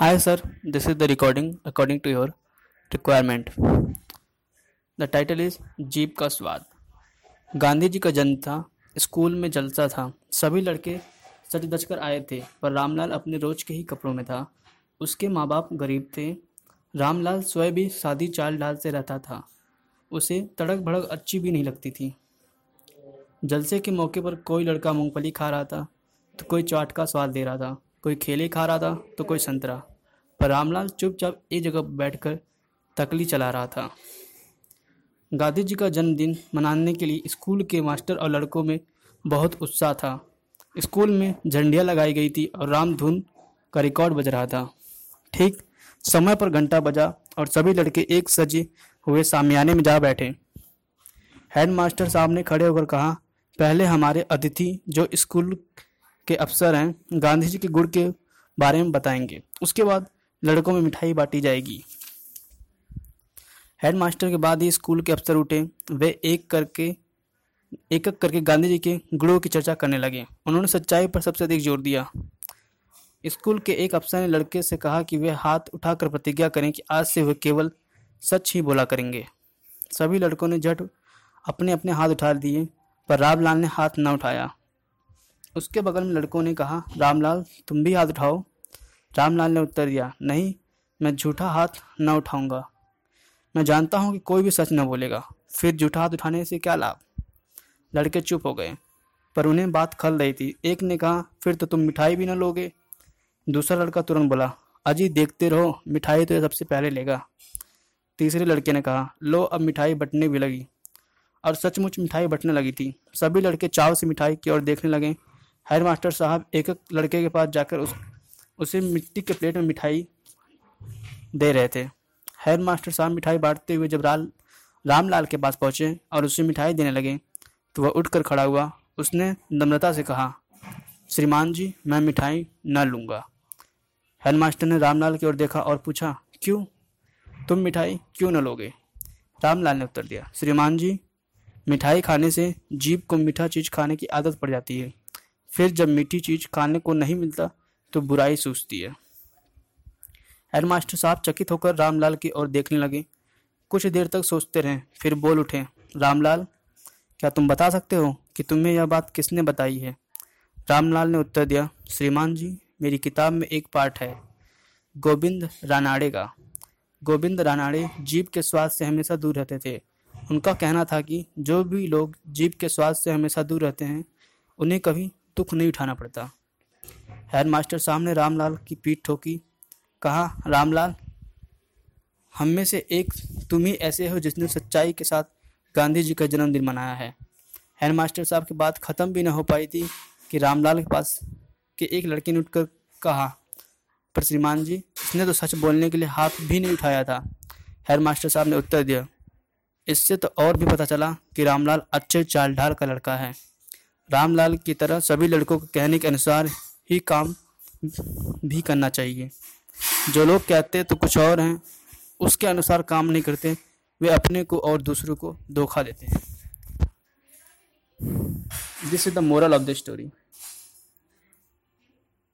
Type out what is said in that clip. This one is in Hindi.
Hi, sir. This is the recording according to your requirement. The title is jeep का स्वाद गांधी जी का जन्म था। स्कूल में जलसा था। सभी लड़के सच दच कर आए थे पर रामलाल अपने रोज के ही कपड़ों में था। उसके माँ बाप गरीब थे। रामलाल स्वयं भी सादी चाल ढाल से रहता था। उसे तड़क भड़क अच्छी भी नहीं लगती थी। जलसे के मौके पर कोई लड़का मूंगफली खा रहा था तो कोई चाट का स्वाद ले रहा था। कोई खेले खा रहा था तो कोई संतरा। पर रामलाल चुपचाप एक जगह बैठकर तकली चला रहा था। गांधी जी का जन्मदिन मनाने के लिए स्कूल के मास्टर और लड़कों में बहुत उत्साह था। स्कूल में झंडियाँ लगाई गई थी और राम धुन का रिकॉर्ड बज रहा था। ठीक समय पर घंटा बजा और सभी लड़के एक सजे हुए सामियाने में जा बैठे। हेड मास्टर साहब ने खड़े होकर कहा, पहले हमारे अतिथि जो स्कूल के अफसर हैं गांधी जी के गुड़ के बारे में बताएँगे। उसके बाद लड़कों में मिठाई बांटी जाएगी। हेड मास्टर के बाद ही स्कूल के अफसर उठे। वे एक करके एक एक करके गांधी जी के गुड़ों की चर्चा करने लगे। उन्होंने सच्चाई पर सबसे अधिक ज़ोर दिया। स्कूल के एक अफसर ने लड़के से कहा कि वे हाथ उठाकर प्रतिज्ञा करें कि आज से वे केवल सच ही बोला करेंगे। सभी लड़कों ने झट अपने अपने हाथ उठा दिए पर रामलाल ने हाथ न उठाया। उसके बगल में लड़कों ने कहा, रामलाल, तुम भी हाथ उठाओ। रामलाल ने उत्तर दिया, नहीं, मैं झूठा हाथ न उठाऊँगा। मैं जानता हूँ कि कोई भी सच न बोलेगा। फिर झूठा हाथ उठाने से क्या लाभ? लड़के चुप हो गए, पर उन्हें बात खल रही थी। एक ने कहा, फिर तो तुम मिठाई भी न लोगे? दूसरा लड़का तुरंत बोला, अजी, देखते रहो, मिठाई तो ये सबसे पहले लेगा। तीसरे लड़के ने कहा, लो, अब मिठाई बटने भी लगी। और सचमुच मिठाई बटने लगी थी। सभी लड़के चाव से मिठाई की ओर देखने लगे। हेड मास्टर साहब एक एक लड़के के पास जाकर उस, उसे मिट्टी के प्लेट में मिठाई दे रहे थे। हेड मास्टर साहब मिठाई बांटते हुए जब राल, रामलाल के पास पहुँचे और उसे मिठाई देने लगे तो वह उठकर खड़ा हुआ। उसने नम्रता से कहा, श्रीमान जी, मैं मिठाई न लूँगा। हेड मास्टर ने रामलाल की ओर देखा और पूछा, क्यों? तुम मिठाई क्यों न लोगे? रामलाल ने उत्तर दिया, श्रीमान जी, मिठाई खाने से जीभ को मीठा चीज़ खाने की आदत पड़ जाती है। फिर जब मीठी चीज़ खाने को नहीं मिलता तो बुराई सूझती है। हेडमास्टर साहब चकित होकर रामलाल की ओर देखने लगे। कुछ देर तक सोचते रहे, फिर बोल उठे, रामलाल, क्या तुम बता सकते हो कि तुम्हें यह बात किसने बताई है? रामलाल ने उत्तर दिया, श्रीमान जी, मेरी किताब में एक पाठ है, गोविंद रानाड़े का। गोविंद रानाड़े जीप के स्वाद से हमेशा दूर रहते थे। उनका कहना था कि जो भी लोग जीप के स्वाद से हमेशा दूर रहते हैं, उन्हें कभी दुख नहीं उठाना पड़ता। हेड मास्टर ने रामलाल की पीठ ठोकी। कहा, रामलाल, हम में से एक तुम ही ऐसे हो जिसने सच्चाई के साथ गांधी जी का जन्मदिन मनाया है हेड मास्टर साहब की बात ख़त्म भी न हो पाई थी कि रामलाल के पास के एक लड़के ने उठकर कहा पर श्रीमान जी, इसने तो सच बोलने के लिए हाथ भी नहीं उठाया था हेड मास्टर साहब ने उत्तर दिया, इससे तो और भी पता चला कि रामलाल अच्छे चाल ढाल का लड़का है। रामलाल की तरह सभी लड़कों के कहने के अनुसार ही काम भी करना चाहिए। जो लोग कहते तो कुछ और हैं, उसके अनुसार काम नहीं करते, वे अपने को और दूसरों को धोखा देते हैं। This is the moral of the story